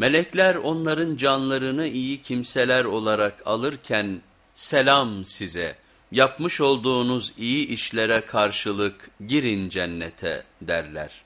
Melekler onların canlarını iyi kimseler olarak alırken selam size yapmış olduğunuz iyi işlere karşılık girin cennete derler.